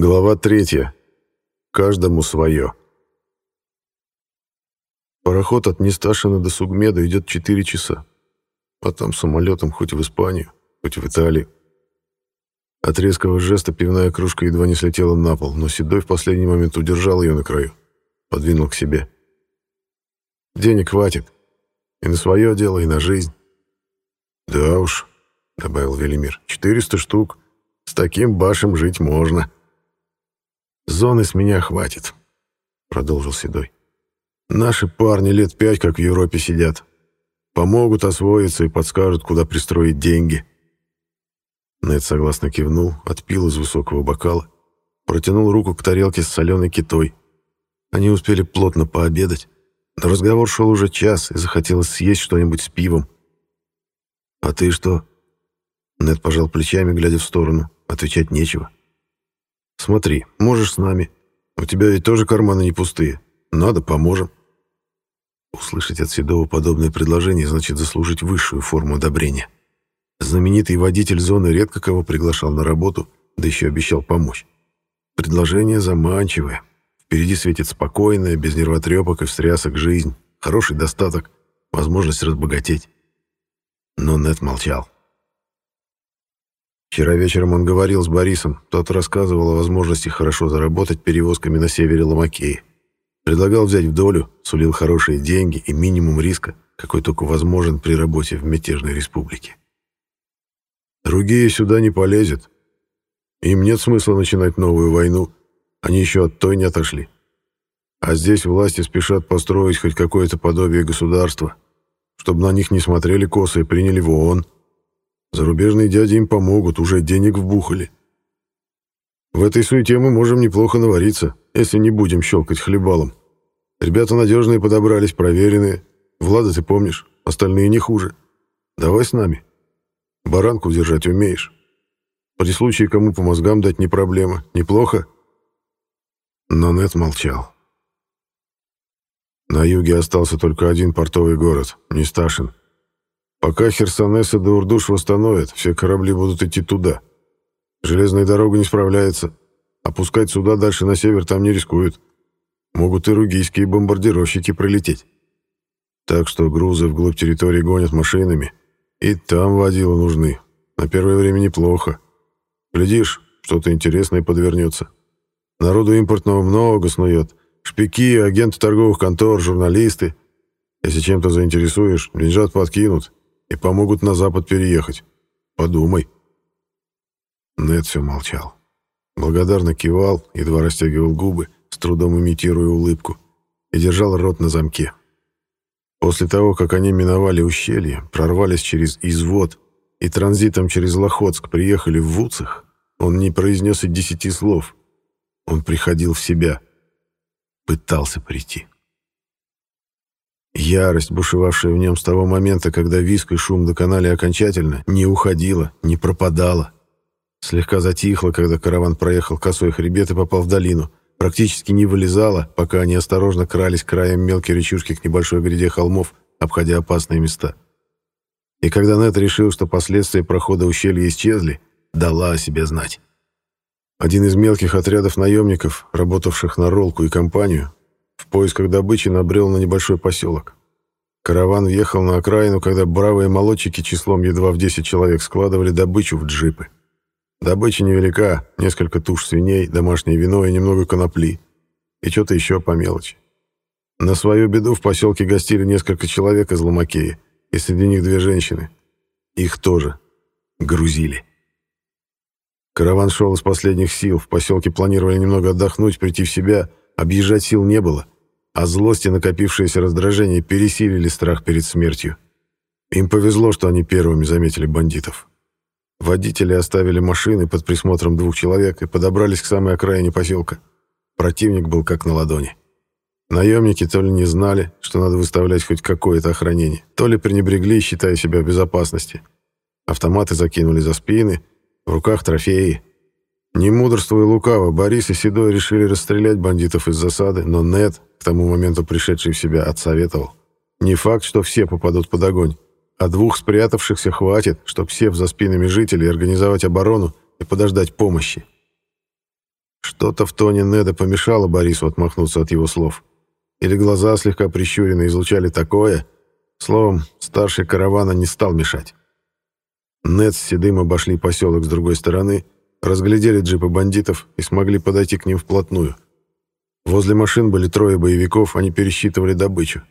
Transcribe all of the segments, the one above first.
Глава третья. Каждому свое. Пароход от Несташина до Сугмеда идет 4 часа. А там самолетом хоть в Испанию, хоть в Италию. От резкого жеста пивная кружка едва не слетела на пол, но Седой в последний момент удержал ее на краю, подвинул к себе. «Денег хватит. И на свое дело, и на жизнь». «Да уж», — добавил Велимир, — «400 штук. С таким башем жить можно». «Зоны с меня хватит», — продолжил Седой. «Наши парни лет пять как в Европе сидят. Помогут освоиться и подскажут, куда пристроить деньги». Нед согласно кивнул, отпил из высокого бокала, протянул руку к тарелке с соленой китой. Они успели плотно пообедать, но разговор шел уже час, и захотелось съесть что-нибудь с пивом. «А ты что?» Нед пожал плечами, глядя в сторону. Отвечать нечего. Смотри, можешь с нами. У тебя ведь тоже карманы не пустые. Надо, поможем. Услышать от Седова подобное предложение значит заслужить высшую форму одобрения. Знаменитый водитель зоны редко кого приглашал на работу, да еще обещал помочь. Предложение заманчивое. Впереди светит спокойная, без нервотрепок и встрясок жизнь, хороший достаток, возможность разбогатеть. Но Нет молчал. Вчера вечером он говорил с Борисом. Тот рассказывал о возможности хорошо заработать перевозками на севере Ломакеи. Предлагал взять в долю, сулил хорошие деньги и минимум риска, какой только возможен при работе в мятежной республике. Другие сюда не полезет. Им нет смысла начинать новую войну. Они еще от той не отошли. А здесь власти спешат построить хоть какое-то подобие государства, чтобы на них не смотрели косо и приняли в ООН. Зарубежные дяди им помогут, уже денег вбухали. В этой суете мы можем неплохо навариться, если не будем щелкать хлебалом. Ребята надежные подобрались, проверенные. Влада ты помнишь, остальные не хуже. Давай с нами. Баранку держать умеешь. При случае кому по мозгам дать не проблема. Неплохо?» Но Нет молчал. На юге остался только один портовый город, Несташин. Пока Херсонеса до Урдуш восстановят, все корабли будут идти туда. Железная дорога не справляется. Опускать суда дальше на север там не рискуют. Могут и ругийские бомбардировщики пролететь. Так что грузы вглубь территории гонят машинами. И там водила нужны. На первое время неплохо. Глядишь, что-то интересное подвернется. Народу импортного много снует. Шпики, агенты торговых контор, журналисты. Если чем-то заинтересуешь, деньжат подкинут, и помогут на запад переехать. Подумай». Нед все молчал. Благодарно кивал, едва растягивал губы, с трудом имитируя улыбку, и держал рот на замке. После того, как они миновали ущелье, прорвались через извод и транзитом через Лохотск приехали в Вуцах, он не произнес и десяти слов. Он приходил в себя. Пытался прийти. Ярость, бушевавшая в нем с того момента, когда виск и шум доконали окончательно, не уходила, не пропадала. Слегка затихла, когда караван проехал косой хребет и попал в долину. Практически не вылезала, пока они осторожно крались краем мелкой речушки к небольшой гряде холмов, обходя опасные места. И когда Нет решил, что последствия прохода ущелья исчезли, дала о себе знать. Один из мелких отрядов наемников, работавших на Ролку и компанию, в поисках добычи набрел на небольшой поселок. Караван въехал на окраину, когда бравые молодчики числом едва в 10 человек складывали добычу в джипы. Добыча невелика, несколько туш свиней, домашнее вино и немного конопли. И что-то еще по мелочи. На свою беду в поселке гостили несколько человек из Ломакеи, и среди них две женщины. Их тоже грузили. Караван шел из последних сил, в поселке планировали немного отдохнуть, прийти в себя, Объезжать сил не было, а злость и накопившееся раздражение пересилили страх перед смертью. Им повезло, что они первыми заметили бандитов. Водители оставили машины под присмотром двух человек и подобрались к самой окраине поселка. Противник был как на ладони. Наемники то ли не знали, что надо выставлять хоть какое-то охранение, то ли пренебрегли, считая себя в безопасности. Автоматы закинули за спины, в руках трофеи. Не мудрствуя лукаво, Борис и Седой решили расстрелять бандитов из засады, но Нед, к тому моменту пришедший в себя, отсоветовал. Не факт, что все попадут под огонь, а двух спрятавшихся хватит, чтобы, сев за спинами жителей, организовать оборону и подождать помощи. Что-то в тоне Неда помешало Борису отмахнуться от его слов. Или глаза слегка прищурены излучали такое. Словом, старший каравана не стал мешать. Нед с Седым обошли поселок с другой стороны, разглядели джипы бандитов и смогли подойти к ним вплотную. Возле машин были трое боевиков, они пересчитывали добычу.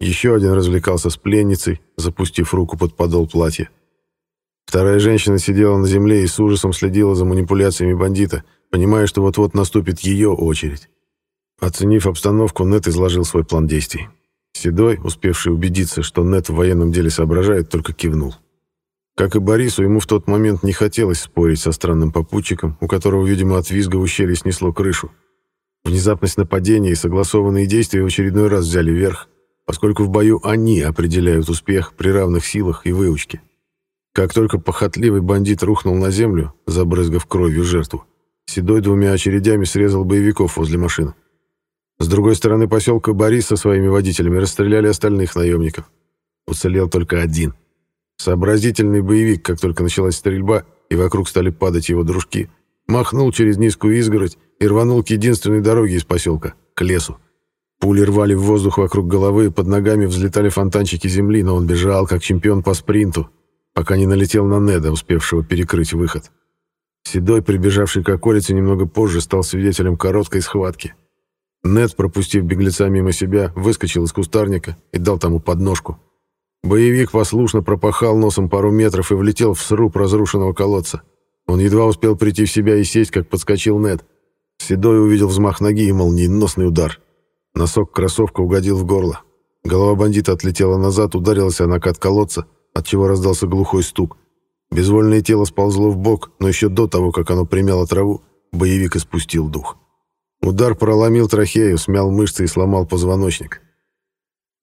Еще один развлекался с пленницей, запустив руку под подол платья. Вторая женщина сидела на земле и с ужасом следила за манипуляциями бандита, понимая, что вот-вот наступит ее очередь. Оценив обстановку, Нет изложил свой план действий. Седой, успевший убедиться, что Нет в военном деле соображает, только кивнул. Как и Борису, ему в тот момент не хотелось спорить со странным попутчиком, у которого, видимо, от визга в ущелье снесло крышу. Внезапность нападения и согласованные действия в очередной раз взяли верх, поскольку в бою они определяют успех при равных силах и выучке. Как только похотливый бандит рухнул на землю, забрызгав кровью жертву, Седой двумя очередями срезал боевиков возле машины. С другой стороны поселка Борис со своими водителями расстреляли остальных наемников. Уцелел только один. Сообразительный боевик, как только началась стрельба, и вокруг стали падать его дружки, махнул через низкую изгородь и рванул к единственной дороге из поселка, к лесу. Пули рвали в воздух вокруг головы, под ногами взлетали фонтанчики земли, но он бежал, как чемпион по спринту, пока не налетел на Неда, успевшего перекрыть выход. Седой, прибежавший к околице немного позже, стал свидетелем короткой схватки. Нед, пропустив беглеца мимо себя, выскочил из кустарника и дал тому подножку. Боевик послушно пропахал носом пару метров и влетел в сруб разрушенного колодца. Он едва успел прийти в себя и сесть, как подскочил Нед. Седой увидел взмах ноги и молниеносный удар. Носок кроссовка угодил в горло. Голова бандита отлетела назад, ударилась о накат колодца, отчего раздался глухой стук. Безвольное тело сползло в бок, но еще до того, как оно примяло траву, боевик испустил дух. Удар проломил трахею, смял мышцы и сломал позвоночник.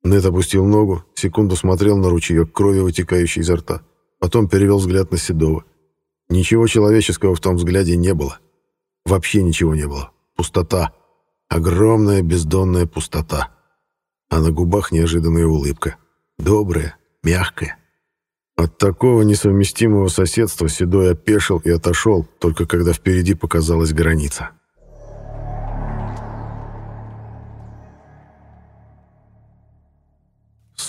Нет опустил ногу, секунду смотрел на ручеек крови, вытекающий изо рта. Потом перевел взгляд на Седова. Ничего человеческого в том взгляде не было. Вообще ничего не было. Пустота. Огромная бездонная пустота. А на губах неожиданная улыбка. Добрая, мягкая. От такого несовместимого соседства Седой опешил и отошел, только когда впереди показалась граница.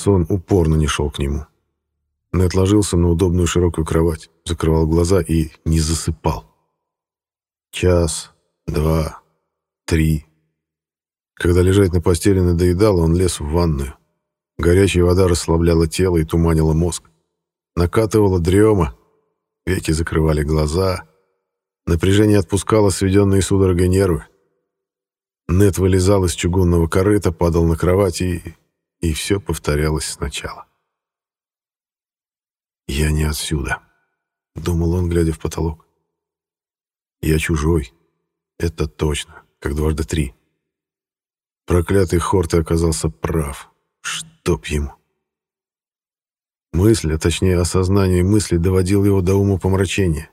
Сон упорно не шел к нему. Нед ложился на удобную широкую кровать, закрывал глаза и не засыпал. Час, два, три, когда лежать на постели надоедало, он лез в ванную. Горячая вода расслабляла тело и туманила мозг. Накатывала дрема, веки закрывали глаза. Напряжение отпускало сведенные судорогой нервы. Нет вылезал из чугунного корыта, падал на кровать и... И все повторялось сначала. «Я не отсюда», — думал он, глядя в потолок. «Я чужой. Это точно, как дважды три». Проклятый Хорте оказался прав. Чтоб ему. Мысль, а точнее осознание мысли, доводил его до ума помрачения.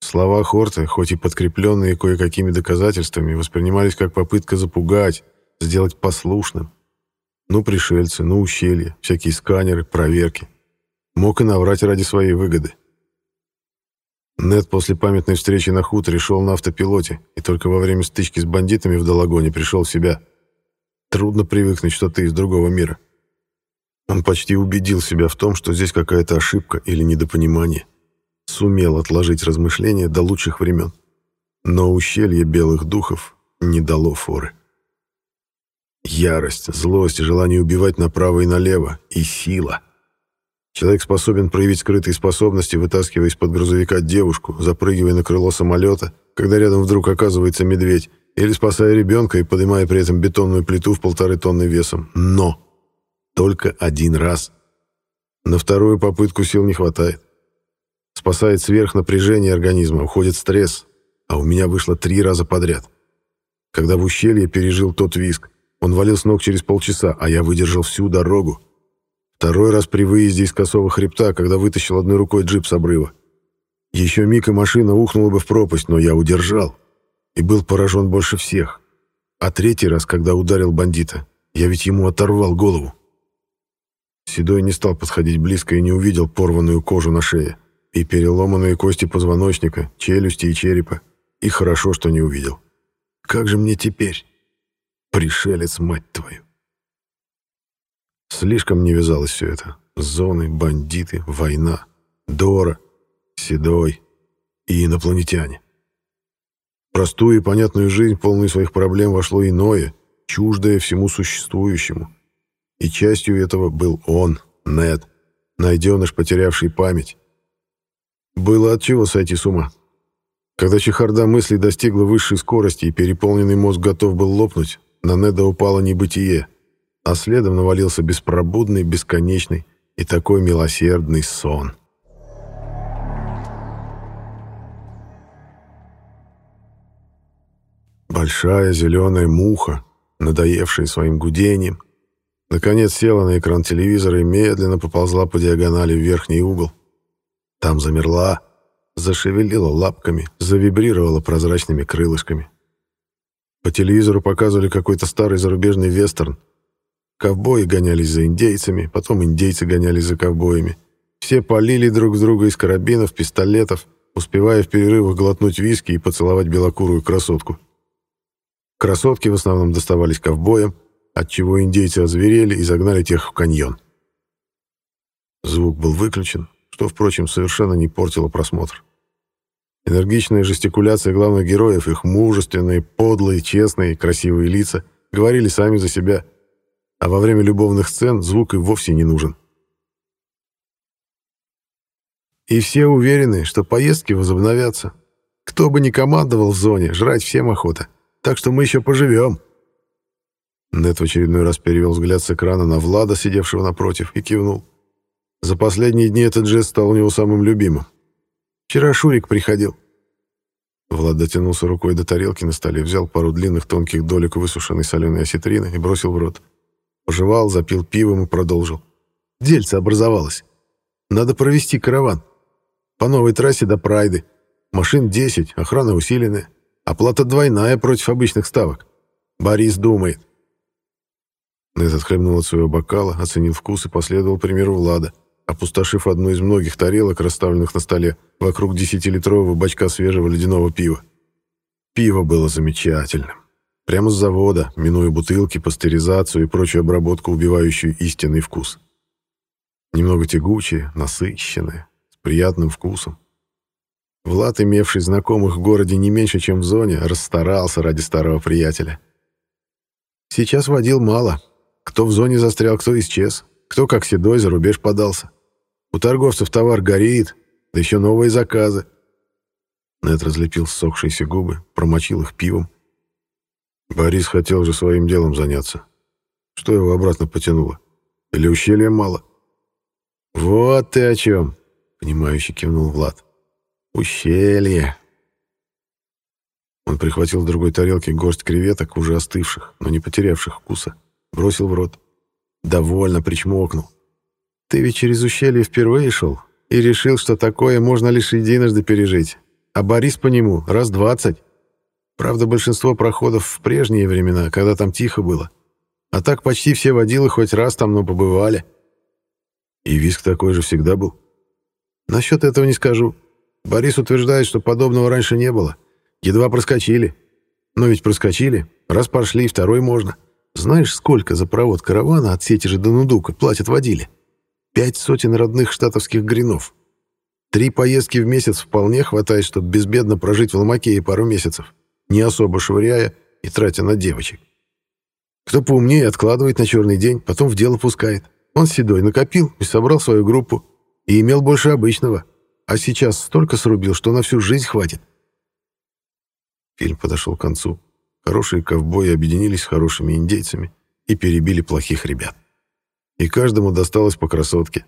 Слова Хорте, хоть и подкрепленные кое-какими доказательствами, воспринимались как попытка запугать, сделать послушным. Ну, пришельцы, ну, ущелья, всякие сканеры, проверки. Мог и наврать ради своей выгоды. Нед после памятной встречи на хуторе шел на автопилоте и только во время стычки с бандитами в Долагоне пришел в себя. Трудно привыкнуть, что ты из другого мира. Он почти убедил себя в том, что здесь какая-то ошибка или недопонимание. Сумел отложить размышления до лучших времен. Но ущелье белых духов не дало форы. Ярость, злость, желание убивать направо и налево и сила. Человек способен проявить скрытые способности, вытаскивая из-под грузовика девушку, запрыгивая на крыло самолета, когда рядом вдруг оказывается медведь, или спасая ребенка и поднимая при этом бетонную плиту в полторы тонны весом. Но! Только один раз. На вторую попытку сил не хватает. Спасает сверхнапряжение организма, уходит стресс, а у меня вышло три раза подряд. Когда в ущелье пережил тот виск, он валил с ног через полчаса, а я выдержал всю дорогу. Второй раз при выезде из косого хребта, когда вытащил одной рукой джип с обрыва. Еще миг и машина ухнула бы в пропасть, но я удержал и был поражен больше всех. А третий раз, когда ударил бандита, я ведь ему оторвал голову. Седой не стал подходить близко и не увидел порванную кожу на шее и переломанные кости позвоночника, челюсти и черепа. И хорошо, что не увидел. Как же мне теперь? Пришелец, мать твою. Слишком не вязалось все это. Зоны, бандиты, война, Дора, Седой и инопланетяне. Простую и понятную жизнь, полную своих проблем, вошло иное, чуждое всему существующему. И частью этого был он, Нед, найденыш, потерявший память. Было от чего сойти с ума. Когда чехарда мыслей достигла высшей скорости и переполненный мозг готов был лопнуть, на Неда упало небытие, а следом навалился беспробудный, бесконечный и такой милосердный сон. Большая зеленая муха, надоевшая своим гудением, наконец села на экран телевизора и медленно поползла по диагонали в верхний угол. Там замерла, зашевелила лапками, завибрировала прозрачными крылышками. По телевизору показывали какой-то старый зарубежный вестерн. Ковбои гонялись за индейцами, потом индейцы гонялись за ковбоями. Все полили друг друга из карабинов, пистолетов, успевая в перерывах глотнуть виски и поцеловать белокурую красотку. Красотки в основном доставались ковбоям, отчего индейцы озверели и загнали тех в каньон. Звук был выключен, что, впрочем, совершенно не портило просмотр. Энергичная жестикуляция главных героев, их мужественные, подлые, честные, красивые лица говорили сами за себя, а во время любовных сцен звук и вовсе не нужен. И все уверены, что поездки возобновятся. Кто бы ни командовал в зоне, жрать всем охота. Так что мы еще поживем. Нет в очередной раз перевел взгляд с экрана на Влада, сидевшего напротив, и кивнул. За последние дни этот жест стал у него самым любимым. Вчера Шурик приходил. Влад дотянулся рукой до тарелки на столе, взял пару длинных тонких долек высушенной соленой осетрины и бросил в рот. Пожевал, запил пивом и продолжил. Дельце образовалось. Надо провести караван. По новой трассе до Прайды. Машин 10, охрана усиленная. Оплата двойная против обычных ставок. Борис думает. Нед отхлебнул от своего бокала, оценил вкус и последовал примеру Влада опустошив одну из многих тарелок, расставленных на столе, вокруг десятилитрового бачка свежего ледяного пива. Пиво было замечательным. Прямо с завода, минуя бутылки, пастеризацию и прочую обработку, убивающую истинный вкус. Немного тягучее, насыщенное, с приятным вкусом. Влад, имевший знакомых в городе не меньше, чем в зоне, расстарался ради старого приятеля. Сейчас водил мало. Кто в зоне застрял, кто исчез, кто как седой за рубеж подался. У торговцев товар горит, да еще новые заказы. Нед разлепил ссохшиеся губы, промочил их пивом. Борис хотел же своим делом заняться. Что его обратно потянуло? Или ущелья мало? «Вот ты о чем!» — понимающе кивнул Влад. «Ущелье!» Он прихватил в другой тарелке горсть креветок, уже остывших, но не потерявших вкуса. Бросил в рот. Довольно причмокнул. Ты ведь через ущелье впервые шел и решил, что такое можно лишь единожды пережить. А Борис по нему раз двадцать. Правда, большинство проходов в прежние времена, когда там тихо было. А так почти все водилы хоть раз там, но побывали. И виск такой же всегда был. Насчет этого не скажу. Борис утверждает, что подобного раньше не было. Едва проскочили. Но ведь проскочили. Раз пошли, второй можно. Знаешь, сколько за провод каравана от Сетежа до Нудука платят водили? Пять сотен родных штатовских гринов. Три поездки в месяц вполне хватает, чтобы безбедно прожить в Ломакее пару месяцев, не особо швыряя и тратя на девочек. Кто поумнее, откладывает на черный день, потом в дело пускает. Он седой накопил и собрал свою группу. И имел больше обычного. А сейчас столько срубил, что на всю жизнь хватит. Фильм подошел к концу. Хорошие ковбои объединились с хорошими индейцами и перебили плохих ребят и каждому досталось по красотке.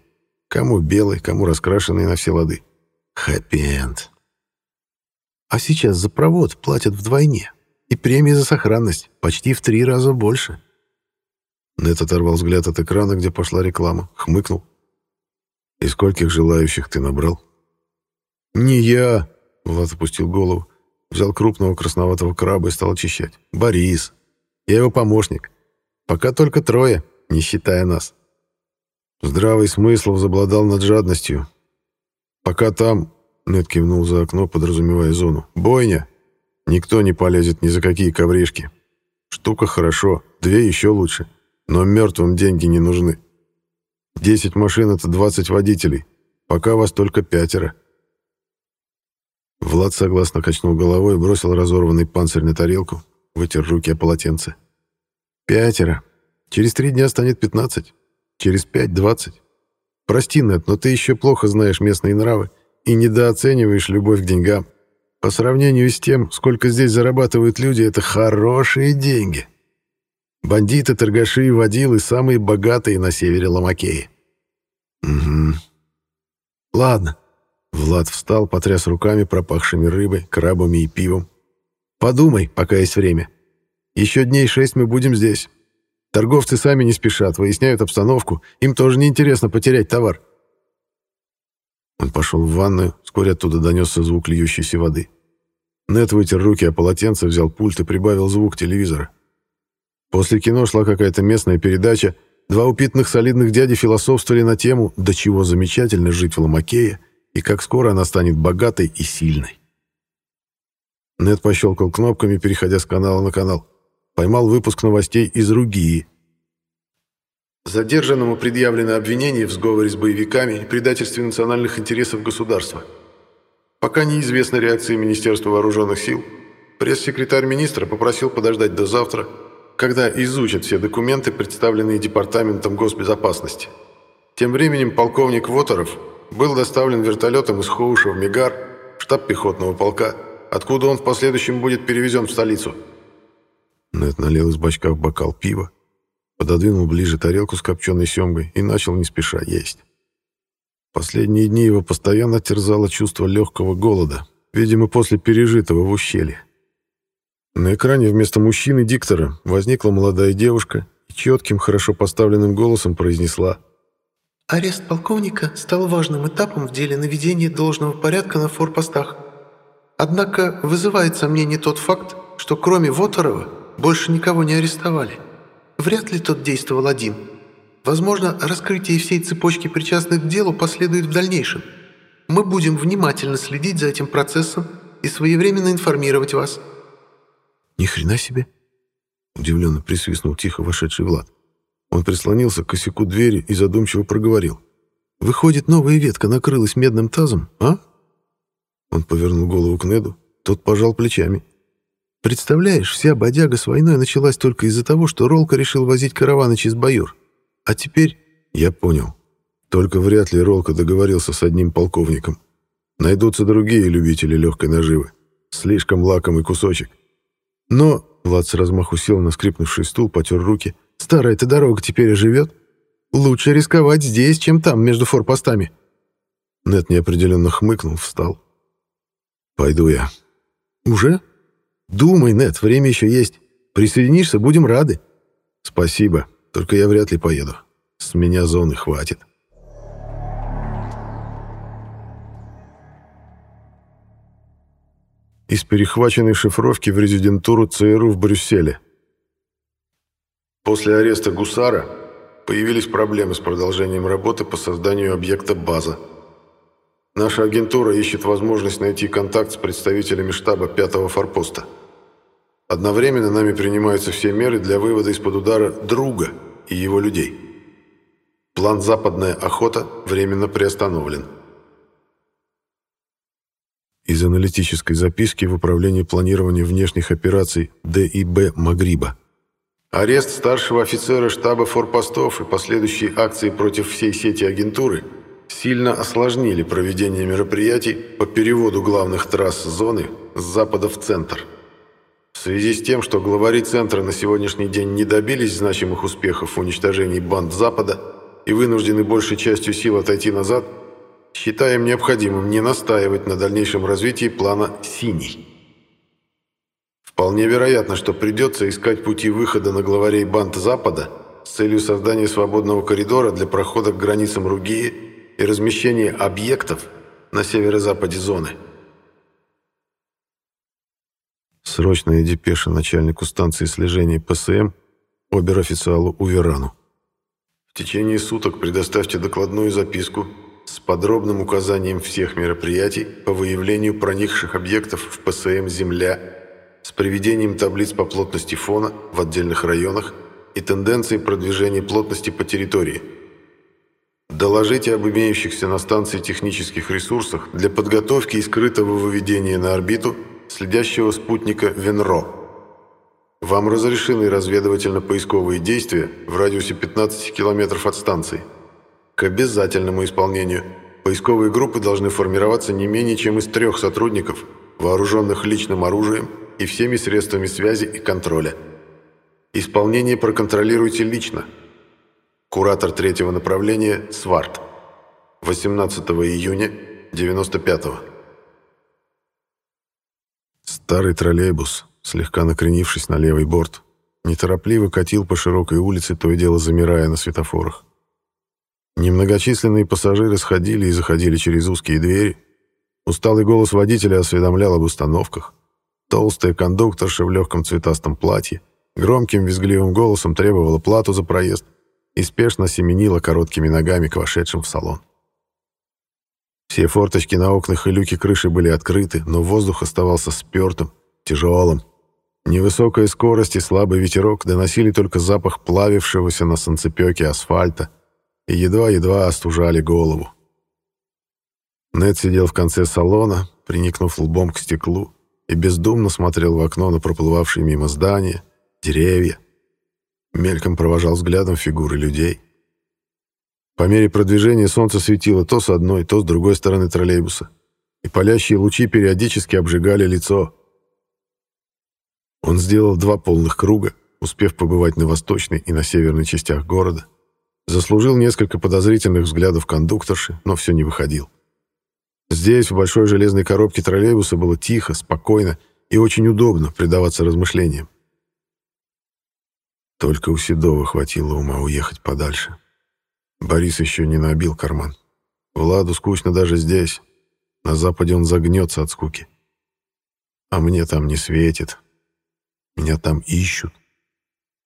Кому белый, кому раскрашенный на все лады. Хэппи-энд. А сейчас за провод платят вдвойне. И премии за сохранность почти в три раза больше. Нет оторвал взгляд от экрана, где пошла реклама, хмыкнул. «И скольких желающих ты набрал?» «Не я!» — Влад опустил голову, взял крупного красноватого краба и стал очищать. «Борис. Я его помощник. Пока только трое, не считая нас». Здравый смысл возобладал над жадностью. Пока там, Нед кивнул за окно, подразумевая зону, бойня. Никто не полезет ни за какие ковришки. Штука хорошо, две еще лучше, но мертвым деньги не нужны. Десять машин — это двадцать водителей, пока вас только пятеро. Влад согласно качнул головой и бросил разорванный панцирь на тарелку, вытер руки о полотенце. «Пятеро. Через три дня станет пятнадцать. Через пять — двадцать. Прости, Нет, но ты еще плохо знаешь местные нравы и недооцениваешь любовь к деньгам. По сравнению с тем, сколько здесь зарабатывают люди, это хорошие деньги. Бандиты, торгаши и водилы — самые богатые на севере Ломакеи. Угу. Ладно. Влад встал, потряс руками, пропахшими рыбой, крабами и пивом. Подумай, пока есть время. Еще дней шесть мы будем здесь. Торговцы сами не спешат, выясняют обстановку. Им тоже неинтересно потерять товар. Он пошел в ванную, вскоре оттуда донесся звук льющейся воды. Нет вытер руки о полотенце, взял пульт и прибавил звук телевизора. После кино шла какая-то местная передача. Два упитанных солидных дяди философствовали на тему «До чего замечательно жить в Ломакее» и как скоро она станет богатой и сильной. Нед пощелкал кнопками, переходя с канала на канал. Поймал выпуск новостей из Ругии. Задержанному предъявлено обвинение в сговоре с боевиками и предательстве национальных интересов государства. Пока неизвестна реакция Министерства вооруженных сил, пресс-секретарь министра попросил подождать до завтра, когда изучат все документы, представленные Департаментом госбезопасности. Тем временем полковник Воторов был доставлен вертолетом из Хоуша в Мигар, штаб пехотного полка, откуда он в последующем будет перевезен в столицу. Нед налил из бачка в бокал пива, пододвинул ближе тарелку с копченой семгой и начал не спеша есть. Последние дни его постоянно терзало чувство легкого голода, видимо, после пережитого в ущелье. На экране вместо мужчины-диктора возникла молодая девушка и четким, хорошо поставленным голосом произнесла «Арест полковника стал важным этапом в деле наведения должного порядка на форпостах. Однако вызывает сомнение тот факт, что кроме Воторова больше никого не арестовали. Вряд ли тот действовал один. Возможно, раскрытие всей цепочки причастных к делу последует в дальнейшем. Мы будем внимательно следить за этим процессом и своевременно информировать вас». «Ни хрена себе!» Удивленно присвистнул тихо вошедший Влад. Он прислонился к косяку двери и задумчиво проговорил. «Выходит, новая ветка накрылась медным тазом, а?» Он повернул голову к Неду. Тот пожал плечами. «Представляешь, вся бодяга с войной началась только из-за того, что Ролка решил возить караваны через Баюр. А теперь...» «Я понял. Только вряд ли Ролка договорился с одним полковником. Найдутся другие любители легкой наживы. Слишком лакомый кусочек. Но...» Влад с размаху сел на скрипнувший стул, потер руки. «Старая-то дорога теперь оживет. Лучше рисковать здесь, чем там, между форпостами». Нет неопределенно хмыкнул, встал. «Пойду я». «Уже?» «Думай, Нет, время еще есть. Присоединишься, будем рады». «Спасибо, только я вряд ли поеду. С меня зоны хватит». Из перехваченной шифровки в резидентуру ЦРУ в Брюсселе. После ареста Гусара появились проблемы с продолжением работы по созданию объекта «База». Наша агентура ищет возможность найти контакт с представителями штаба 5-го форпоста. Одновременно нами принимаются все меры для вывода из-под удара друга и его людей. План «Западная охота» временно приостановлен. Из аналитической записки в Управлении планирования внешних операций ДИБ Магриба. Арест старшего офицера штаба форпостов и последующие акции против всей сети агентуры – сильно осложнили проведение мероприятий по переводу главных трасс зоны с запада в центр. Связи с тем, что главари центра на сегодняшний день не добились значимых успехов в уничтожении банд Запада и вынуждены большей частью сил отойти назад, считаем необходимым не настаивать на дальнейшем развитии плана «Синий». Вполне вероятно, что придется искать пути выхода на главарей банд Запада с целью создания свободного коридора для прохода к границам Ругии и размещение объектов на северо-западе зоны. Срочная депеша начальнику станции слежения ПСМ обер-официалу Уверану. В течение суток предоставьте докладную записку с подробным указанием всех мероприятий по выявлению проникших объектов в ПСМ «Земля» с приведением таблиц по плотности фона в отдельных районах и тенденцией продвижения плотности по территории. Доложите об имеющихся на станции технических ресурсах для подготовки и скрытого выведения на орбиту следящего спутника Венро. Вам разрешены разведывательно-поисковые действия в радиусе 15 километров от станции. К обязательному исполнению поисковые группы должны формироваться не менее чем из трех сотрудников, вооруженных личным оружием и всеми средствами связи и контроля. Исполнение проконтролируйте лично. Куратор третьего направления Сварт. 18 июня 95 -го. Старый троллейбус, слегка накренившись на левый борт, неторопливо катил по широкой улице, то и дело замирая на светофорах. Немногочисленные пассажиры сходили и заходили через узкие двери. Усталый голос водителя осведомлял об установках. Толстая кондукторша в легком цветастом платье громким визгливым голосом требовала плату за проезд и спешно семенила короткими ногами к вошедшим в салон. Все форточки на окнах и люки крыши были открыты, но воздух оставался спертым, тяжелым. Невысокая скорость и слабый ветерок доносили только запах плавившегося на солнцепеке асфальта и едва-едва остужали голову. Нед сидел в конце салона, приникнув лбом к стеклу, и бездумно смотрел в окно на проплывавшие мимо здания, деревья. Мельком провожал взглядом фигуры людей. По мере продвижения солнце светило то с одной, то с другой стороны троллейбуса, и палящие лучи периодически обжигали лицо. Он сделал два полных круга, успев побывать на восточной и на северной частях города. Заслужил несколько подозрительных взглядов кондукторши, но все не выходил. Здесь, в большой железной коробке троллейбуса, было тихо, спокойно и очень удобно предаваться размышлениям. Только у Седова хватило ума уехать подальше. Борис еще не набил карман. Владу скучно даже здесь. На Западе он загнется от скуки. А мне там не светит. Меня там ищут.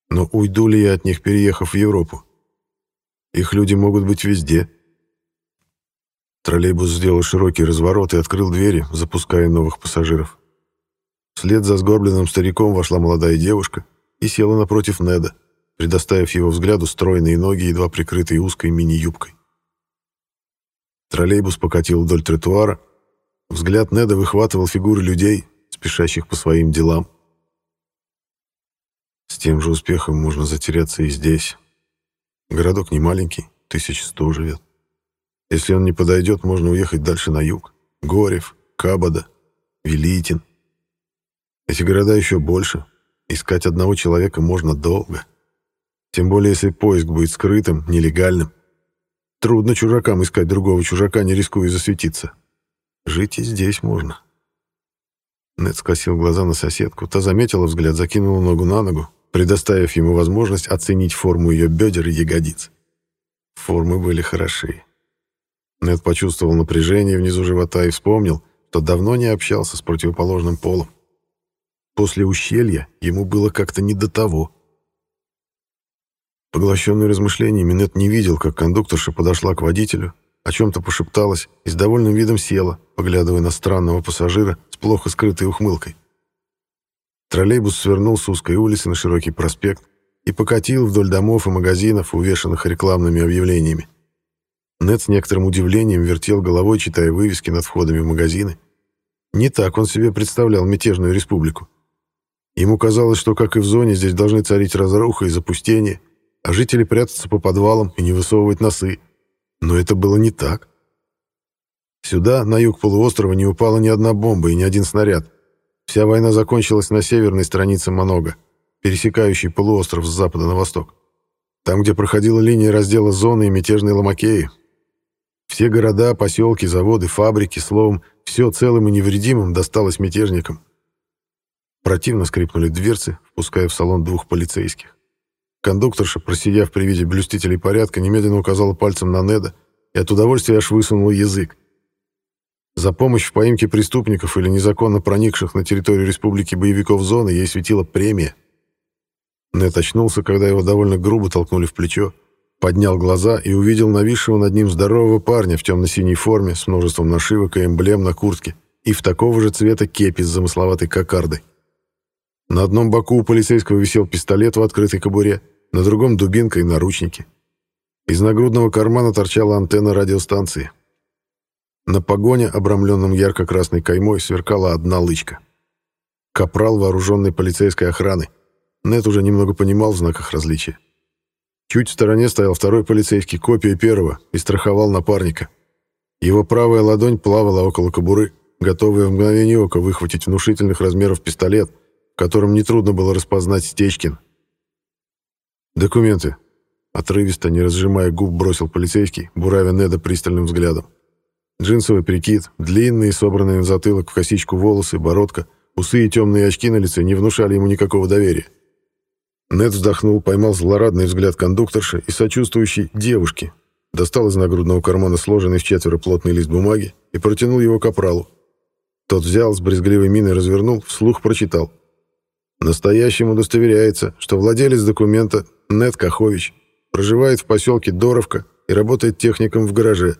Но уйду ли я от них, переехав в Европу? Их люди могут быть везде. Троллейбус сделал широкий разворот и открыл двери, запуская новых пассажиров. Вслед за сгорбленным стариком вошла молодая девушка и села напротив Неда, предоставив его взгляду стройные ноги, едва прикрытые узкой мини-юбкой. Троллейбус покатил вдоль тротуара. Взгляд Неда выхватывал фигуры людей, спешащих по своим делам. С тем же успехом можно затеряться и здесь. Городок не маленький, тысяч сто живет. Если он не подойдет, можно уехать дальше на юг. Горев, Кабада, Велитин. Эти города еще больше. Искать одного человека можно долго. Тем более, если поиск будет скрытым, нелегальным. Трудно чужакам искать другого чужака, не рискуя засветиться. Жить и здесь можно. Нед скосил глаза на соседку. Та заметила взгляд, закинула ногу на ногу, предоставив ему возможность оценить форму ее бедер и ягодиц. Формы были хороши. Нед почувствовал напряжение внизу живота и вспомнил, что давно не общался с противоположным полом. После ущелья ему было как-то не до того. Поглощенный размышлениями, Нед не видел, как кондукторша подошла к водителю, о чем-то пошепталась и с довольным видом села, поглядывая на странного пассажира с плохо скрытой ухмылкой. Троллейбус свернул с узкой улицы на широкий проспект и покатил вдоль домов и магазинов, увешанных рекламными объявлениями. Нед с некоторым удивлением вертел головой, читая вывески над входами в магазины. Не так он себе представлял мятежную республику. Ему казалось, что, как и в зоне, здесь должны царить разруха и запустение, а жители прятаться по подвалам и не высовывать носы. Но это было не так. Сюда, на юг полуострова, не упала ни одна бомба и ни один снаряд. Вся война закончилась на северной странице Монога, пересекающей полуостров с запада на восток. Там, где проходила линия раздела зоны и мятежной Ломакеи, все города, поселки, заводы, фабрики, словом, все целым и невредимым досталось мятежникам. Противно скрипнули дверцы, впуская в салон двух полицейских. Кондукторша, просидев при виде блюстителей порядка, немедленно указала пальцем на Неда и от удовольствия аж высунула язык. За помощь в поимке преступников или незаконно проникших на территорию республики боевиков зоны ей светила премия. Нед очнулся, когда его довольно грубо толкнули в плечо, Поднял глаза и увидел нависшего над ним здорового парня в темно-синей форме с множеством нашивок и эмблем на куртке и в такого же цвета кепи с замысловатой кокардой. На одном боку у полицейского висел пистолет в открытой кобуре, на другом — дубинка и наручники. Из нагрудного кармана торчала антенна радиостанции. На погоне, обрамленном ярко-красной каймой, сверкала одна лычка. Капрал вооруженной полицейской охраны. Нет уже немного понимал в знаках различия. Чуть в стороне стоял второй полицейский, копия первого, и страховал напарника. Его правая ладонь плавала около кобуры, готовая в мгновение ока выхватить внушительных размеров пистолет, в котором нетрудно было распознать Стечкин. «Документы», — отрывисто, не разжимая губ, бросил полицейский, буравя Неда пристальным взглядом. Джинсовый прикид, длинные, собранные на затылок в косичку волосы, бородка, усы и темные очки на лице не внушали ему никакого доверия. Нед вздохнул, поймал злорадный взгляд кондукторши и сочувствующей девушки, достал из нагрудного кармана сложенный в четверо плотный лист бумаги и протянул его капралу. Тот взял, с брезгливой миной развернул, вслух прочитал. Настоящему удостоверяется, что владелец документа Нед Кахович проживает в поселке Доровка и работает техником в гараже.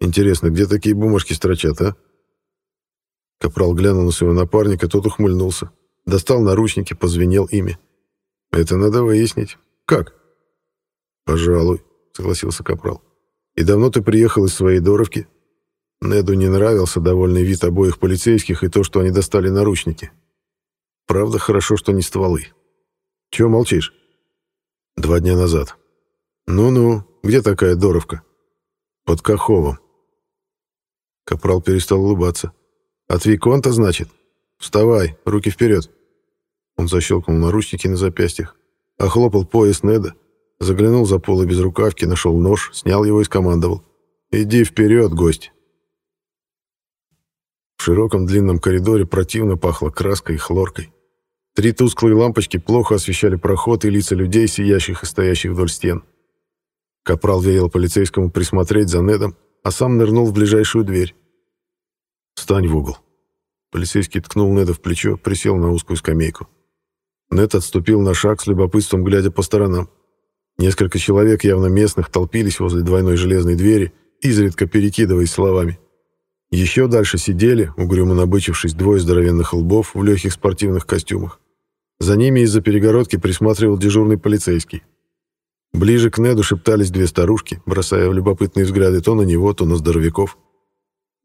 Интересно, где такие бумажки строчат, а? Капрал глянул на своего напарника, тот ухмыльнулся. Достал наручники, позвенел ими. Это надо выяснить. Как? Пожалуй, согласился Капрал. И давно ты приехал из своей Доровки? Неду не нравился довольный вид обоих полицейских и то, что они достали наручники. Правда, хорошо, что не стволы. Чего молчишь? Два дня назад. Ну-ну, где такая Доровка? Под Каховом. Капрал перестал улыбаться. От Виконта, значит? Вставай, руки вперед. Он защелкнул наручники на запястьях, охлопал пояс Неда, заглянул за полы без рукавки, нашел нож, снял его и скомандовал. «Иди вперед, гость!» В широком длинном коридоре противно пахло краской и хлоркой. Три тусклые лампочки плохо освещали проход и лица людей, сиящих и стоящих вдоль стен. Капрал велел полицейскому присмотреть за Недом, а сам нырнул в ближайшую дверь. «Встань в угол». Полицейский ткнул Неда в плечо, присел на узкую скамейку. Нед отступил на шаг с любопытством, глядя по сторонам. Несколько человек, явно местных, толпились возле двойной железной двери, изредка перекидываясь словами. Еще дальше сидели, угрюмо набычившись, двое здоровенных лбов в легких спортивных костюмах. За ними из-за перегородки присматривал дежурный полицейский. Ближе к Неду шептались две старушки, бросая любопытные взгляды то на него, то на здоровяков.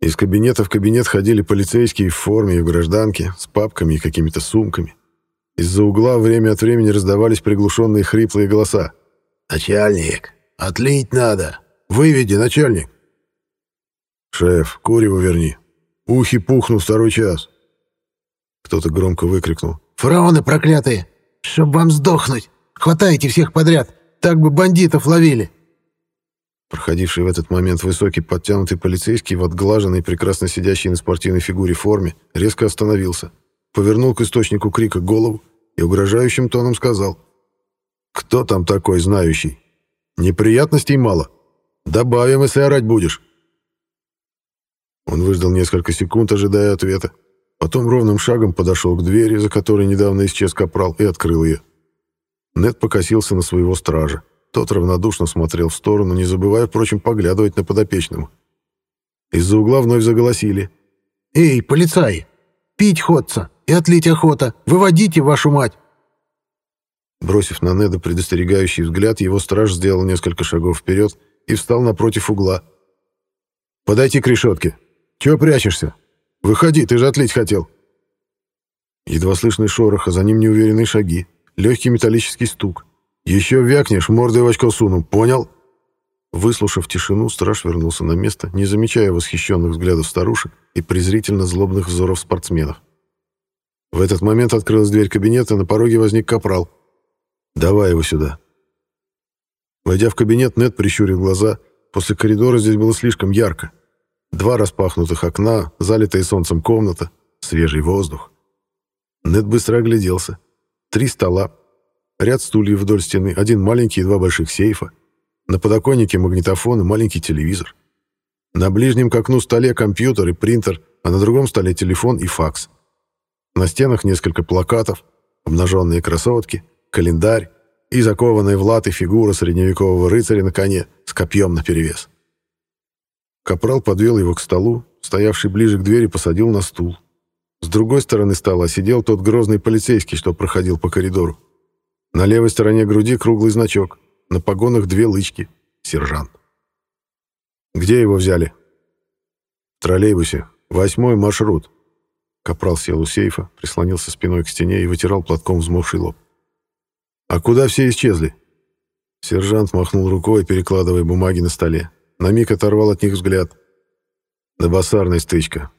Из кабинета в кабинет ходили полицейские в форме и в гражданке, с папками и какими-то сумками. Из-за угла время от времени раздавались приглушенные хриплые голоса. «Начальник, отлить надо! Выведи, начальник!» «Шеф, курево верни! Ухи пухнут второй час!» Кто-то громко выкрикнул. «Фараоны проклятые! Чтоб вам сдохнуть! Хватайте всех подряд! Так бы бандитов ловили!» Проходивший в этот момент высокий подтянутый полицейский в отглаженной, прекрасно сидящей на спортивной фигуре форме, резко остановился, повернул к источнику крика голову и угрожающим тоном сказал. «Кто там такой знающий? Неприятностей мало. Добавим, если орать будешь». Он выждал несколько секунд, ожидая ответа. Потом ровным шагом подошел к двери, за которой недавно исчез капрал, и открыл ее. Нед покосился на своего стража. Тот равнодушно смотрел в сторону, не забывая, впрочем, поглядывать на подопечного. Из-за угла вновь заголосили. «Эй, полицай! Пить ходца! и отлить охота. Выводите, вашу мать!» Бросив на Неда предостерегающий взгляд, его страж сделал несколько шагов вперед и встал напротив угла. «Подойти к решетке. Чего прячешься? Выходи, ты же отлить хотел!» Едва слышный шорох, а за ним неуверенные шаги, легкий металлический стук. «Еще вякнешь, мордой в очко суну, понял?» Выслушав тишину, страж вернулся на место, не замечая восхищенных взглядов старушек и презрительно злобных взоров спортсменов. В этот момент открылась дверь кабинета, на пороге возник капрал. «Давай его сюда». Войдя в кабинет, Нед прищурил глаза. После коридора здесь было слишком ярко. Два распахнутых окна, залитая солнцем комната, свежий воздух. Нед быстро огляделся. Три стола, ряд стульев вдоль стены, один маленький и два больших сейфа. На подоконнике магнитофон и маленький телевизор. На ближнем к окну столе компьютер и принтер, а на другом столе телефон и факс. На стенах несколько плакатов, обнаженные красотки, календарь и закованная в латы фигура средневекового рыцаря на коне с копьем наперевес. Капрал подвел его к столу, стоявший ближе к двери, посадил на стул. С другой стороны стола сидел тот грозный полицейский, что проходил по коридору. На левой стороне груди круглый значок. На погонах две лычки. Сержант. «Где его взяли?» «В троллейбусе. Восьмой маршрут». Капрал сел у сейфа, прислонился спиной к стене и вытирал платком взмокший лоб. «А куда все исчезли?» Сержант махнул рукой, перекладывая бумаги на столе. На миг оторвал от них взгляд. «Да басарная стычка.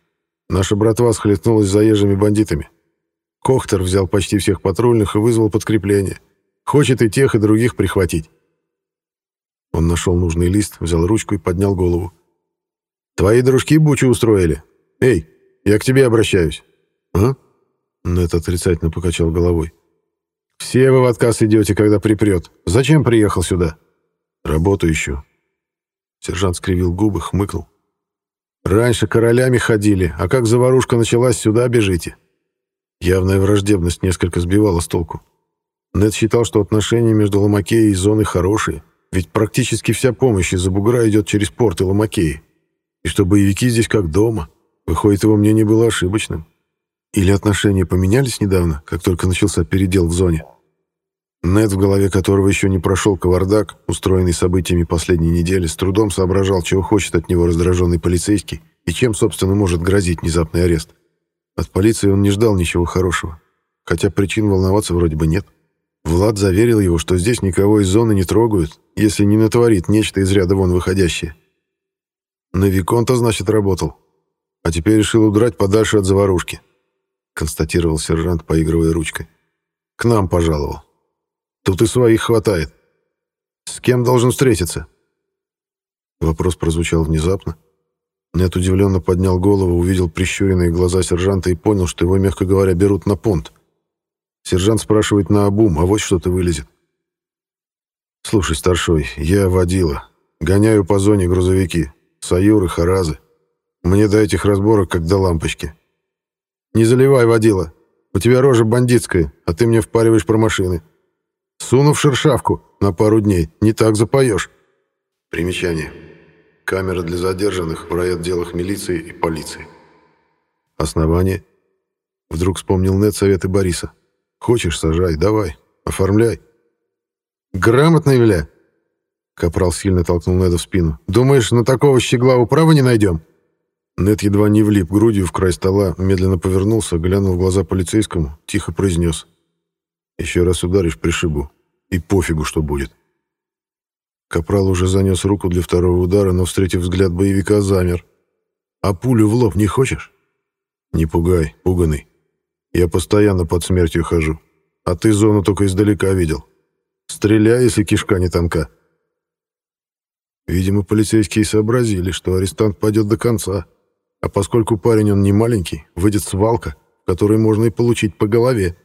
Наша братва схлестнулась с заезжими бандитами. Кохтер взял почти всех патрульных и вызвал подкрепление. Хочет и тех, и других прихватить. Он нашел нужный лист, взял ручку и поднял голову. «Твои дружки бучу устроили. Эй, я к тебе обращаюсь». «А?» Нет отрицательно покачал головой. «Все вы в отказ идете, когда припрет. Зачем приехал сюда?» «Работу ищу». Сержант скривил губы, хмыкнул. Раньше королями ходили, а как заварушка началась, сюда бежите. Явная враждебность несколько сбивала с толку. Нед считал, что отношения между Ломакеей и Зоной хорошие, ведь практически вся помощь из-за бугра идет через порты Ломакеи. И что боевики здесь как дома. Выходит, его мнение было ошибочным. Или отношения поменялись недавно, как только начался передел в зоне. Нед, в голове которого еще не прошел кавардак, устроенный событиями последней недели, с трудом соображал, чего хочет от него раздраженный полицейский и чем, собственно, может грозить внезапный арест. От полиции он не ждал ничего хорошего, хотя причин волноваться вроде бы нет. Влад заверил его, что здесь никого из зоны не трогают, если не натворит нечто из ряда вон выходящее. На Виконта, значит, работал, а теперь решил удрать подальше от заварушки, констатировал сержант, поигрывая ручкой. К нам пожаловал. Тут и своих хватает. С кем должен встретиться?» Вопрос прозвучал внезапно. Нет удивленно поднял голову, увидел прищуренные глаза сержанта и понял, что его, мягко говоря, берут на понт. Сержант спрашивает на обум, а вот что-то вылезет. «Слушай, старшой, я водила. Гоняю по зоне грузовики. Саюры, Харазы. Мне до этих разборок, как до лампочки. Не заливай, водила. У тебя рожа бандитская, а ты мне впариваешь про машины. Суну в шершавку на пару дней, не так запоешь. Примечание. Камера для задержанных в райотделах милиции и полиции. Основание. Вдруг вспомнил Нет советы Бориса. Хочешь, сажай, давай, оформляй. Грамотно, Ивля. Капрал сильно толкнул Неда в спину. «Думаешь, на такого щегла управы не найдем?» Нед едва не влип грудью в край стола, медленно повернулся, глянул в глаза полицейскому, тихо произнес. Еще раз ударишь, пришибу. И пофигу, что будет. Капрал уже занес руку для второго удара, но, встретив взгляд боевика, замер. «А пулю в лоб не хочешь?» «Не пугай, пуганый. Я постоянно под смертью хожу. А ты зону только издалека видел. Стреляй, если кишка не тонка». Видимо, полицейские сообразили, что арестант пойдет до конца. А поскольку парень он не маленький, выйдет свалка, в которой можно и получить по голове.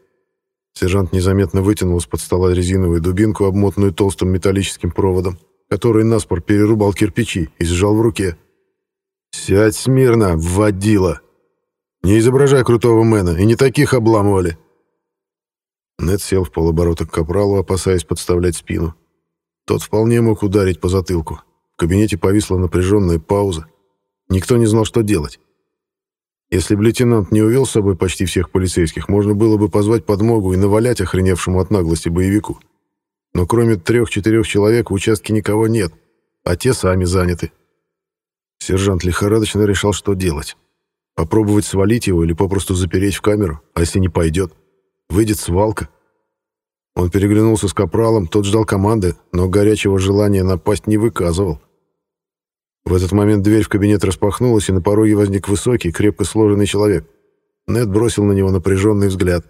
Сержант незаметно вытянул из-под стола резиновую дубинку, обмотанную толстым металлическим проводом, который наспор перерубал кирпичи и сжал в руке. «Сядь смирно, вводила! Не изображай крутого мэна, и не таких обламывали!» Нед сел в полоборота к капралу, опасаясь подставлять спину. Тот вполне мог ударить по затылку. В кабинете повисла напряженная пауза. Никто не знал, что делать. Если бы лейтенант не увел с собой почти всех полицейских, можно было бы позвать подмогу и навалять охреневшему от наглости боевику. Но кроме трех-четырех человек в участке никого нет, а те сами заняты. Сержант лихорадочно решал, что делать. Попробовать свалить его или попросту запереть в камеру, а если не пойдет, выйдет свалка. Он переглянулся с капралом, тот ждал команды, но горячего желания напасть не выказывал. В этот момент дверь в кабинет распахнулась, и на пороге возник высокий, крепко сложенный человек. Нед бросил на него напряженный взгляд.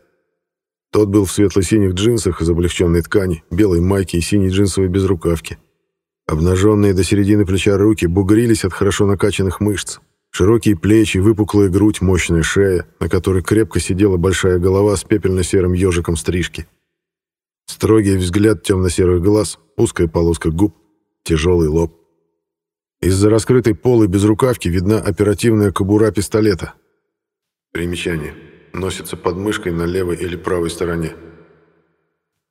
Тот был в светло-синих джинсах из облегченной ткани, белой майке и синей джинсовой безрукавке. Обнаженные до середины плеча руки бугрились от хорошо накачанных мышц. Широкие плечи, выпуклая грудь, мощная шея, на которой крепко сидела большая голова с пепельно-серым ежиком стрижки. Строгий взгляд темно-серых глаз, узкая полоска губ, тяжелый лоб. Из-за раскрытой полой безрукавки видна оперативная кобура пистолета. Примечание. Носится под мышкой на левой или правой стороне.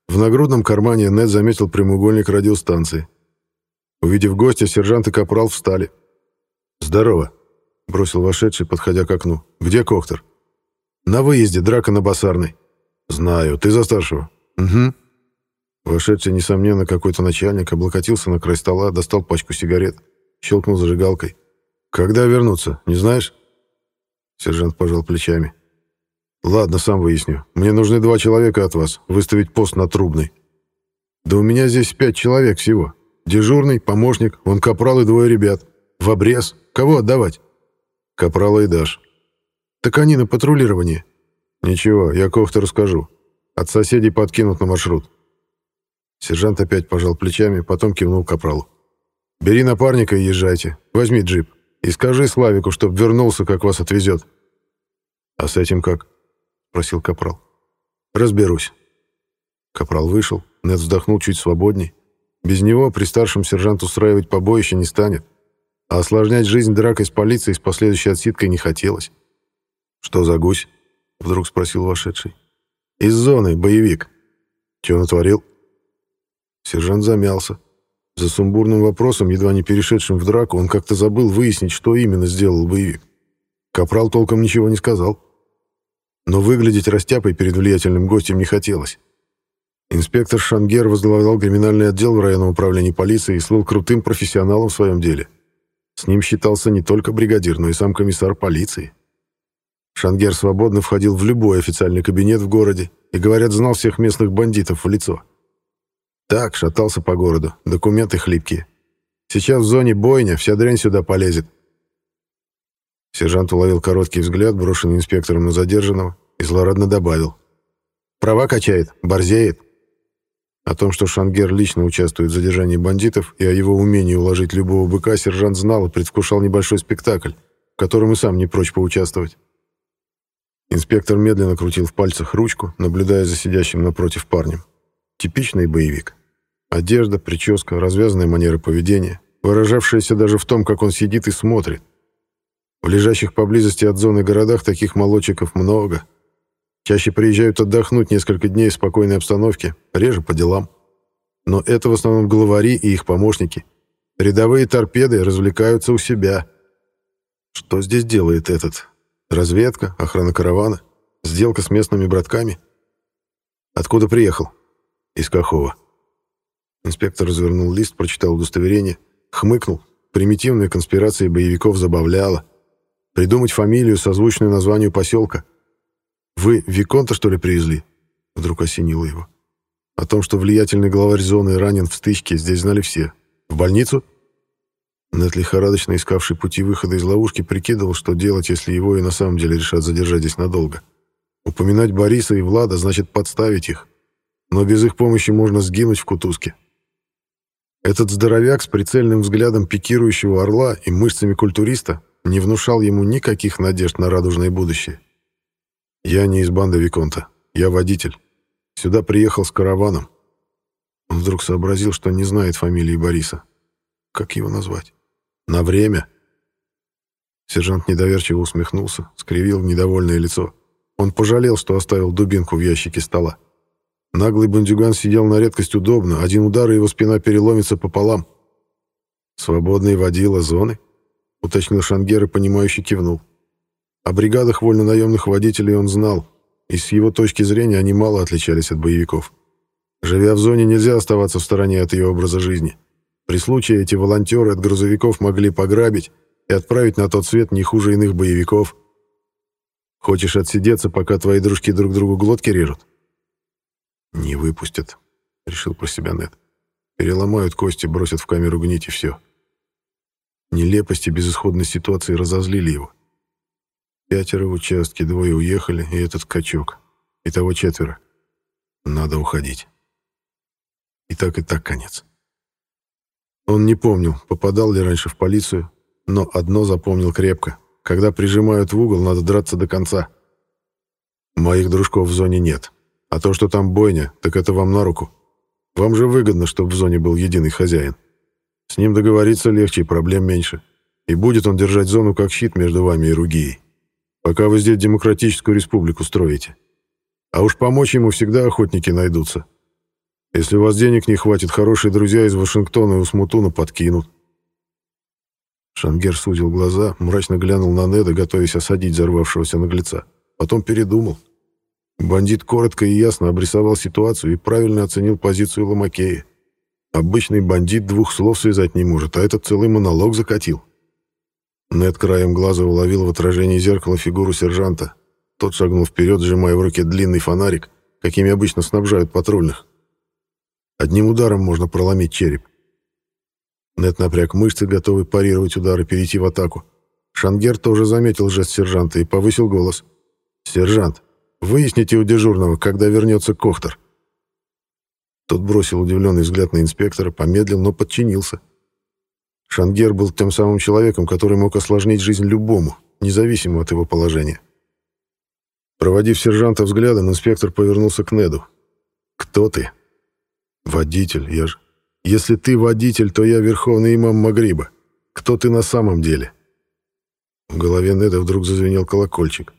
В нагрудном кармане Нед заметил прямоугольник радиостанции. Увидев гостя, сержант и капрал встали. «Здорово», — бросил вошедший, подходя к окну. «Где Коктор?» На выезде драка на Басарной. Знаю, ты за старшего. Угу. Вошедший, несомненно, какой-то начальник облокотился на край стола, достал пачку сигарет, щелкнул зажигалкой. «Когда вернуться, не знаешь?» Сержант пожал плечами. «Ладно, сам выясню. Мне нужны два человека от вас, выставить пост на Трубной. Да у меня здесь пять человек всего. Дежурный, помощник, он капрал и двое ребят. В обрез. Кого отдавать?» «Капрала и дашь». «Так они на патрулировании». «Ничего, я Кохту расскажу. От соседей подкинут на маршрут». Сержант опять пожал плечами, потом кивнул капралу. «Бери напарника и езжайте. Возьми джип. И скажи Славику, чтоб вернулся, как вас отвезет». «А с этим как?» — спросил капрал. «Разберусь». Капрал вышел, Нед вздохнул чуть свободней. Без него при старшем сержант устраивать побоище не станет. А осложнять жизнь дракой с полицией с последующей отсидкой не хотелось. «Что за гусь?» — вдруг спросил вошедший. «Из зоны, боевик. Чего натворил?» Сержант замялся. За сумбурным вопросом, едва не перешедшим в драку, он как-то забыл выяснить, что именно сделал боевик. Капрал толком ничего не сказал. Но выглядеть растяпой перед влиятельным гостем не хотелось. Инспектор Шангер возглавлял криминальный отдел в районном управлении полиции и слыл крутым профессионалом в своем деле. С ним считался не только бригадир, но и сам комиссар полиции. Шангер свободно входил в любой официальный кабинет в городе и, говорят, знал всех местных бандитов в лицо. Так, шатался по городу, документы хлипкие. Сейчас в зоне бойня, вся дрянь сюда полезет. Сержант уловил короткий взгляд, брошенный инспектором на задержанного, и злорадно добавил. «Права качает, борзеет». О том, что Шангер лично участвует в задержании бандитов и о его умении уложить любого быка, сержант знал и предвкушал небольшой спектакль, в котором и сам не прочь поучаствовать. Инспектор медленно крутил в пальцах ручку, наблюдая за сидящим напротив парнем. Типичный боевик. Одежда, прическа, развязанная манера поведения, выражавшаяся даже в том, как он сидит и смотрит. В лежащих поблизости от зоны городах таких молодчиков много. Чаще приезжают отдохнуть несколько дней в спокойной обстановке, реже по делам. Но это в основном главари и их помощники. Рядовые торпеды развлекаются у себя. Что здесь делает этот? Разведка, охрана каравана, сделка с местными братками? Откуда приехал? Из Кахова. Инспектор развернул лист, прочитал удостоверение, хмыкнул. Примитивная конспирация боевиков забавляла. Придумать фамилию, созвучную названию поселка. «Вы Виконта, что ли, привезли?» Вдруг осенило его. О том, что влиятельный главарь зоны ранен в стычке, здесь знали все. В больницу? Нет лихорадочно искавший пути выхода из ловушки прикидывал, что делать, если его и на самом деле решат задержать здесь надолго. Упоминать Бориса и Влада значит подставить их но без их помощи можно сгинуть в кутузке. Этот здоровяк с прицельным взглядом пикирующего орла и мышцами культуриста не внушал ему никаких надежд на радужное будущее. «Я не из банды Виконта. Я водитель. Сюда приехал с караваном». Он вдруг сообразил, что не знает фамилии Бориса. Как его назвать? «На время?» Сержант недоверчиво усмехнулся, скривил недовольное лицо. Он пожалел, что оставил дубинку в ящике стола. Наглый бандюган сидел на редкость удобно, один удар, и его спина переломится пополам. «Свободный водила зоны?» — уточнил Шангер и, понимающе кивнул. О бригадах вольно-наемных водителей он знал, и с его точки зрения они мало отличались от боевиков. Живя в зоне, нельзя оставаться в стороне от ее образа жизни. При случае эти волонтеры от грузовиков могли пограбить и отправить на тот свет не хуже иных боевиков. Хочешь отсидеться, пока твои дружки друг другу глотки режут? «Не выпустят», — решил про себя Нед. «Переломают кости, бросят в камеру гнить и все». Нелепости безысходной ситуации разозлили его. Пятеро в участке, двое уехали, и этот качок. Итого четверо. Надо уходить. И так, и так конец. Он не помнил, попадал ли раньше в полицию, но одно запомнил крепко. Когда прижимают в угол, надо драться до конца. Моих дружков в зоне нет. А то, что там бойня, так это вам на руку. Вам же выгодно, чтобы в зоне был единый хозяин. С ним договориться легче и проблем меньше. И будет он держать зону как щит между вами и Ругией. Пока вы здесь демократическую республику строите. А уж помочь ему всегда охотники найдутся. Если у вас денег не хватит, хорошие друзья из Вашингтона и Усмутуна подкинут. Шангер сузил глаза, мрачно глянул на Неда, готовясь осадить взорвавшегося наглеца. потом передумал. Бандит коротко и ясно обрисовал ситуацию и правильно оценил позицию Ломакея. Обычный бандит двух слов связать не может, а этот целый монолог закатил. Нед краем глаза уловил в отражении зеркала фигуру сержанта. Тот шагнул вперед, сжимая в руке длинный фонарик, какими обычно снабжают патрульных. Одним ударом можно проломить череп. Нед напряг мышцы, готовый парировать удар и перейти в атаку. Шангер тоже заметил жест сержанта и повысил голос. «Сержант, выясните у дежурного, когда вернется Кохтер». Тот бросил удивленный взгляд на инспектора, помедлил, но подчинился. Шангер был тем самым человеком, который мог осложнить жизнь любому, независимо от его положения. Проводив сержанта взглядом, инспектор повернулся к Неду. «Кто ты?» «Водитель, я же...» «Если ты водитель, то я верховный имам Магриба. Кто ты на самом деле?» В голове Неда вдруг зазвенел колокольчик.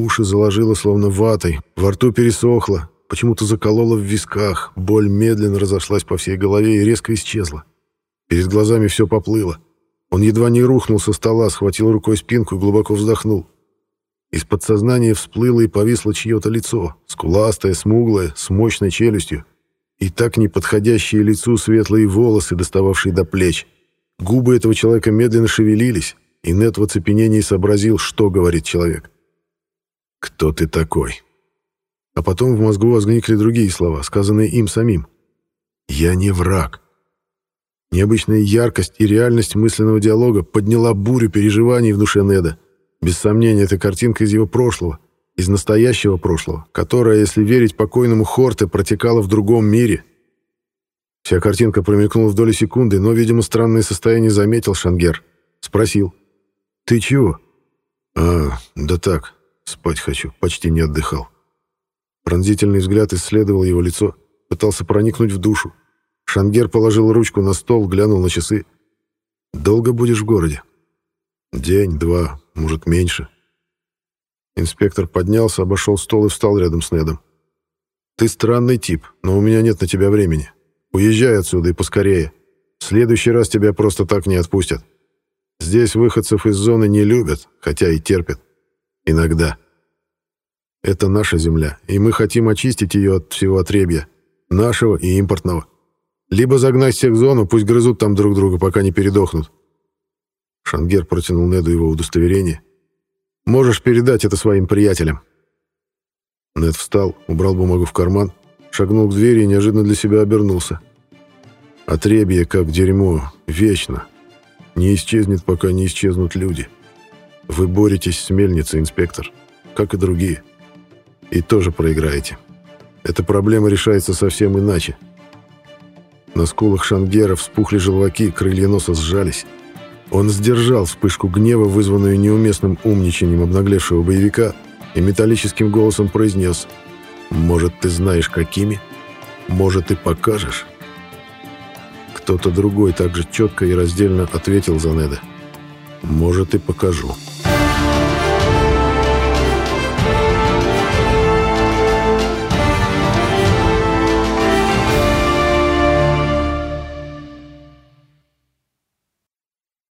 Уши заложило словно ватой, во рту пересохло, почему-то закололо в висках, боль медленно разошлась по всей голове и резко исчезла. Перед глазами все поплыло. Он едва не рухнул со стола, схватил рукой спинку и глубоко вздохнул. Из подсознания всплыло и повисло чье-то лицо, скуластое, смуглое, с мощной челюстью, и так неподходящие лицу светлые волосы, достававшие до плеч. Губы этого человека медленно шевелились, и Нет в оцепенении сообразил, что говорит человек. «Кто ты такой?» А потом в мозгу возникли другие слова, сказанные им самим. «Я не враг». Необычная яркость и реальность мысленного диалога подняла бурю переживаний в душе Неда. Без сомнения, это картинка из его прошлого — из настоящего прошлого, которое, если верить покойному Хорте, протекало в другом мире. Вся картинка промелькнула в доли секунды, но, видимо, странное состояние заметил Шангер. Спросил. «Ты чего?» «А, да так, спать хочу, почти не отдыхал». Пронзительный взгляд исследовал его лицо, пытался проникнуть в душу. Шангер положил ручку на стол, глянул на часы. «Долго будешь в городе?» «День, два, может, меньше». Инспектор поднялся, обошел стол и встал рядом с Недом. «Ты странный тип, но у меня нет на тебя времени. Уезжай отсюда и поскорее. В следующий раз тебя просто так не отпустят. Здесь выходцев из зоны не любят, хотя и терпят. Иногда. Это наша земля, и мы хотим очистить ее от всего отребья, нашего и импортного. Либо загнать всех в зону, пусть грызут там друг друга, пока не передохнут». Шангер протянул Неду его удостоверение — Можешь передать это своим приятелям». Нед встал, убрал бумагу в карман, шагнул к двери и неожиданно для себя обернулся. Отребье, как дерьмо, вечно. Не исчезнет, пока не исчезнут люди. Вы боретесь с мельницей, инспектор, как и другие. И тоже проиграете. Эта проблема решается совсем иначе. На скулах Шангера вспухли желваки, крылья носа сжались. Он сдержал вспышку гнева, вызванную неуместным умничанием обнаглевшего боевика, и металлическим голосом произнес «Может, ты знаешь, какими? Может, и покажешь?» Кто-то другой также четко и раздельно ответил за Неда «Может, и покажу».